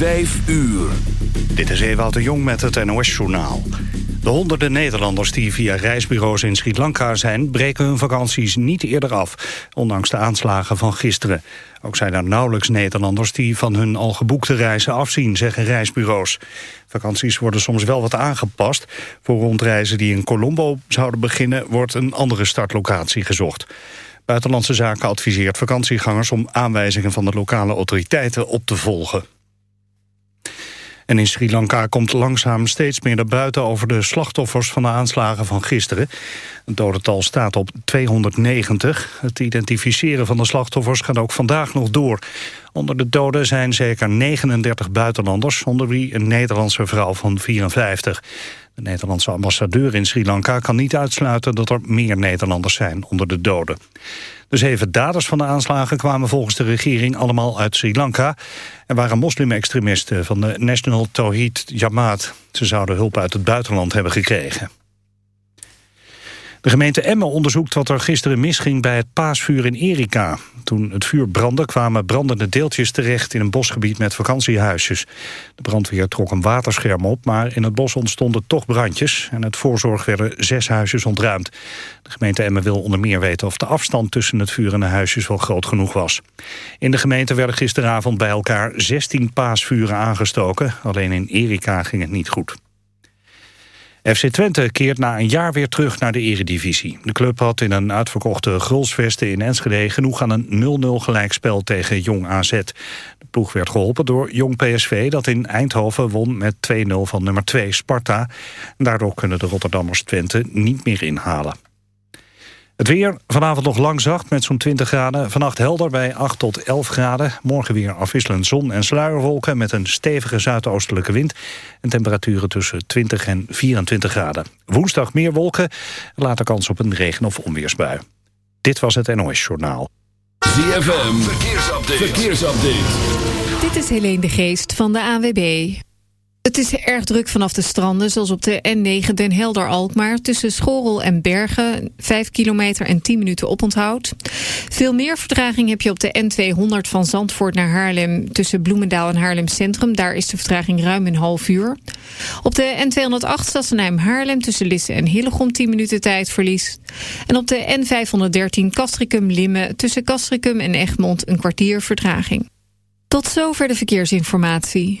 Vijf uur. Dit is Ewout de Jong met het NOS-journaal. De honderden Nederlanders die via reisbureaus in Sri Lanka zijn... breken hun vakanties niet eerder af, ondanks de aanslagen van gisteren. Ook zijn er nauwelijks Nederlanders die van hun al geboekte reizen afzien... zeggen reisbureaus. Vakanties worden soms wel wat aangepast. Voor rondreizen die in Colombo zouden beginnen... wordt een andere startlocatie gezocht. Buitenlandse Zaken adviseert vakantiegangers om aanwijzingen van de lokale autoriteiten op te volgen. En in Sri Lanka komt langzaam steeds meer naar buiten over de slachtoffers van de aanslagen van gisteren. Het dodental staat op 290. Het identificeren van de slachtoffers gaat ook vandaag nog door. Onder de doden zijn zeker 39 buitenlanders, onder wie een Nederlandse vrouw van 54. De Nederlandse ambassadeur in Sri Lanka kan niet uitsluiten dat er meer Nederlanders zijn onder de doden. De zeven daders van de aanslagen kwamen volgens de regering allemaal uit Sri Lanka... en waren moslimextremisten van de National Tawhid Jamaat. Ze zouden hulp uit het buitenland hebben gekregen. De gemeente Emmen onderzoekt wat er gisteren misging bij het paasvuur in Erika. Toen het vuur brandde kwamen brandende deeltjes terecht in een bosgebied met vakantiehuisjes. De brandweer trok een waterscherm op, maar in het bos ontstonden toch brandjes. En het voorzorg werden zes huisjes ontruimd. De gemeente Emmen wil onder meer weten of de afstand tussen het vuur en de huisjes wel groot genoeg was. In de gemeente werden gisteravond bij elkaar 16 paasvuren aangestoken. Alleen in Erika ging het niet goed. FC Twente keert na een jaar weer terug naar de eredivisie. De club had in een uitverkochte Grulsvesten in Enschede... genoeg aan een 0-0 gelijkspel tegen Jong AZ. De ploeg werd geholpen door Jong PSV... dat in Eindhoven won met 2-0 van nummer 2 Sparta. Daardoor kunnen de Rotterdammers Twente niet meer inhalen. Het weer, vanavond nog lang zacht met zo'n 20 graden. Vannacht helder bij 8 tot 11 graden. Morgen weer afwisselend zon en sluierwolken... met een stevige zuidoostelijke wind. En temperaturen tussen 20 en 24 graden. Woensdag meer wolken. Later kans op een regen- of onweersbui. Dit was het NOS Journaal. ZFM, verkeersupdate. verkeersupdate. Dit is Helene de Geest van de AWB. Het is erg druk vanaf de stranden, zoals op de N9 Den Helder-Alkmaar... tussen Schorel en Bergen, 5 kilometer en 10 minuten oponthoud. Veel meer vertraging heb je op de N200 van Zandvoort naar Haarlem... tussen Bloemendaal en Haarlem Centrum. Daar is de vertraging ruim een half uur. Op de N208 Sassenheim-Haarlem tussen Lisse en Hillegom... 10 minuten tijdverlies. En op de N513 Castricum-Limme tussen Castricum en Egmond... een kwartier vertraging. Tot zover de verkeersinformatie.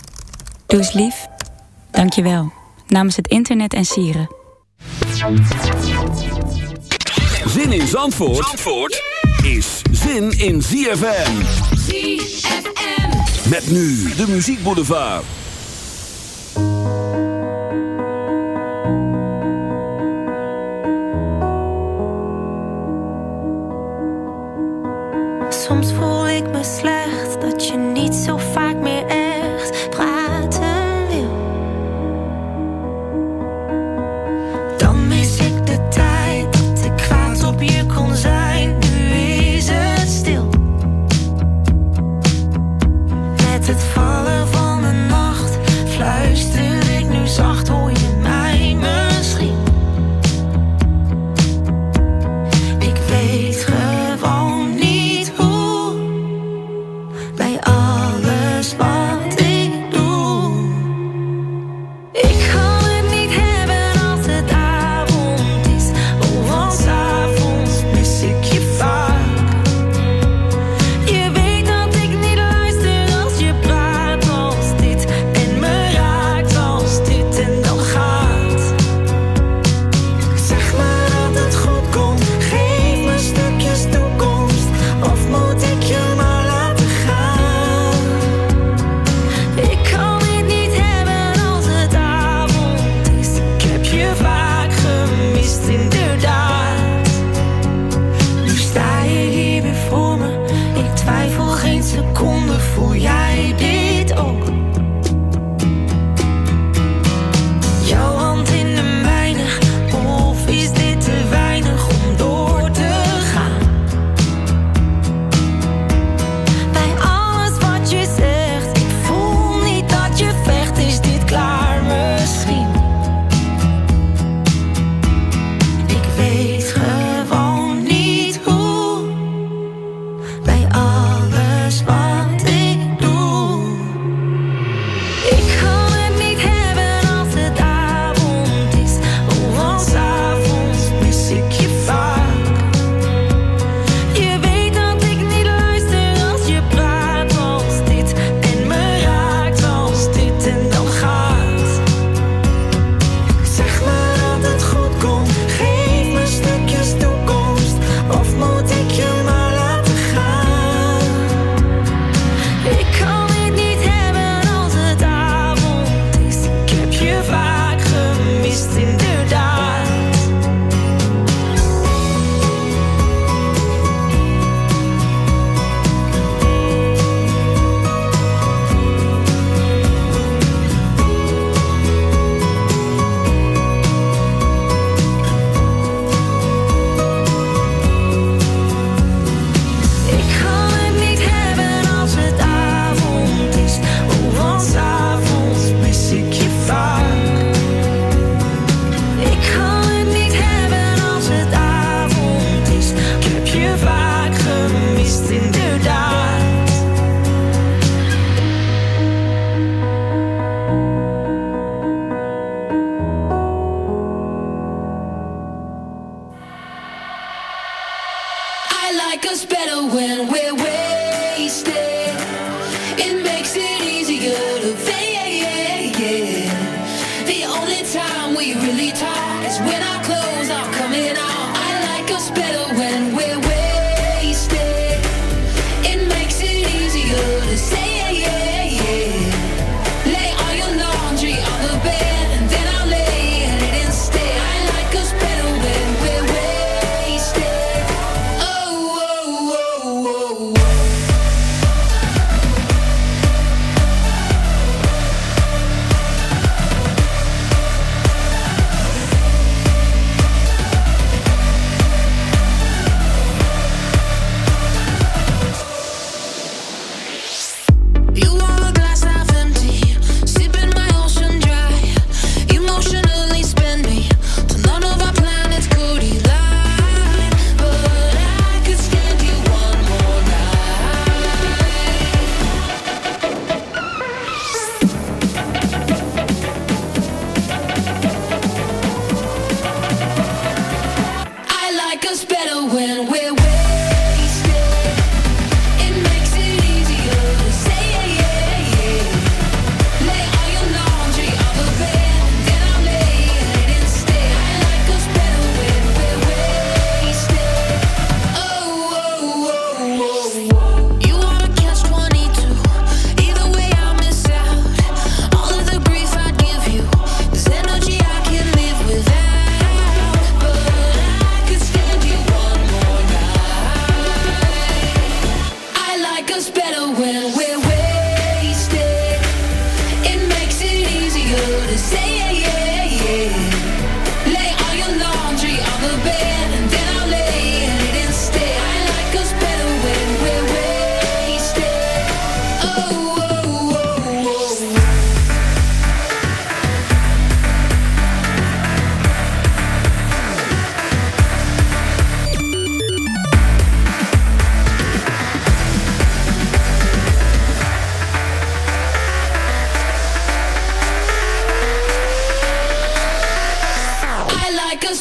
Doe eens lief. Dank je wel. Namens het internet en sieren. Zin in Zandvoort, Zandvoort is zin in ZFM. ZFM. Met nu de muziekboulevard. Soms voel ik me slecht dat je niet zo vaak meer echt praten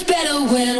better when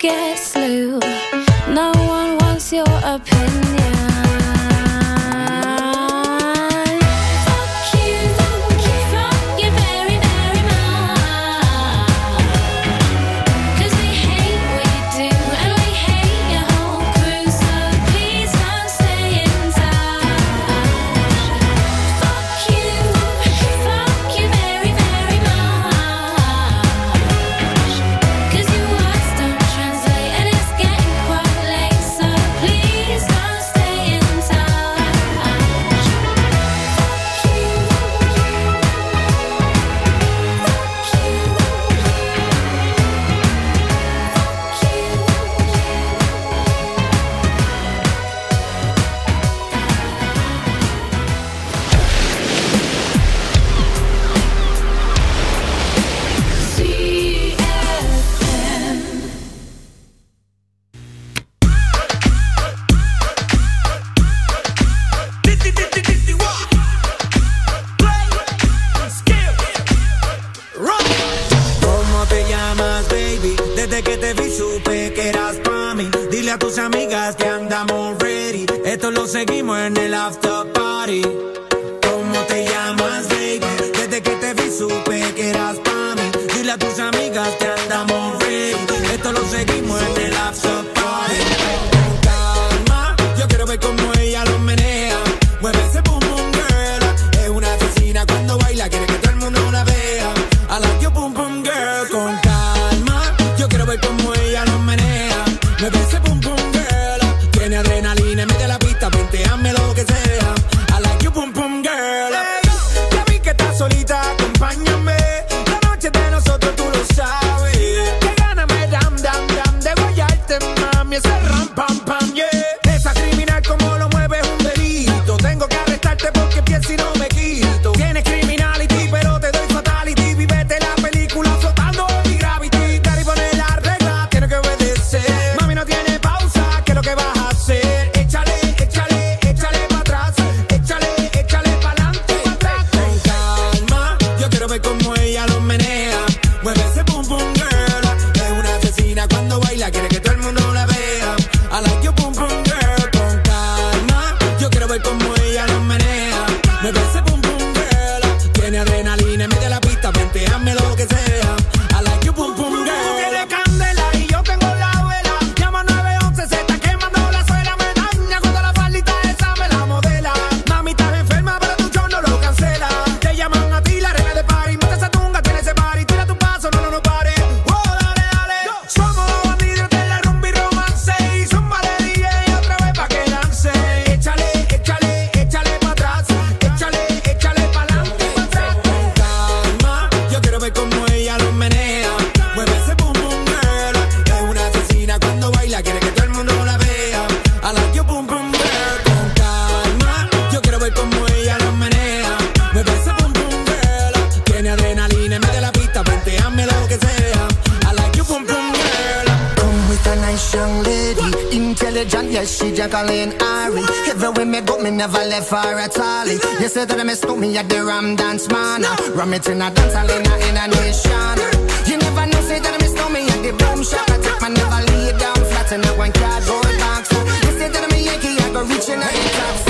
guess British young lady, intelligent, yes, she Jacqueline Ari. Everywhere me go, me never left her at all. You say that I missed me at the Ram Dance Man. Ram it in a dance, I in a nation. You never know, say that I missed me at the Boom Shop. I take my never lay down flat in a one cardboard box. You say that I'm a Yankee, I go reaching a the top.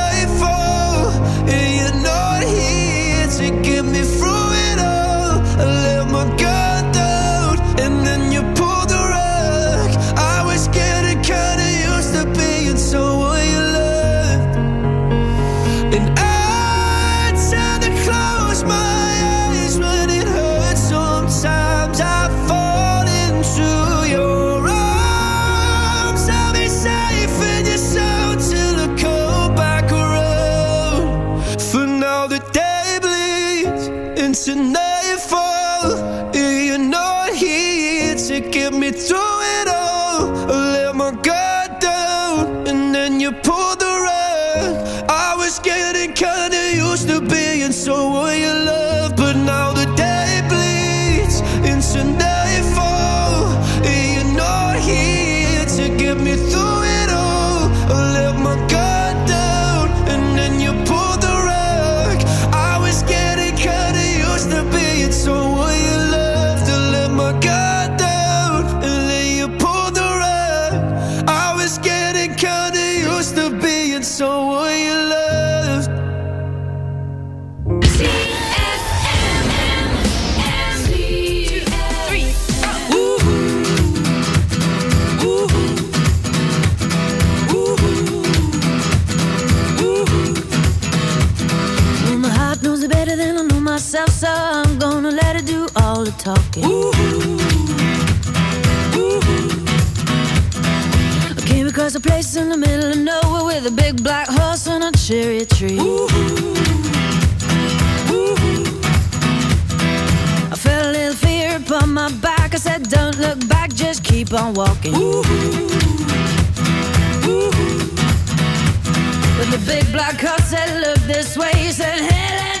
The day bleeds into nightfall. You're not here to get me through it all. Do all the talking. I came across a place in the middle of nowhere with a big black horse and a cherry tree. I felt a little fear upon my back. I said, Don't look back, just keep on walking. But the big black horse said, Look this way. He said, Hey,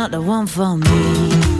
not the one for me.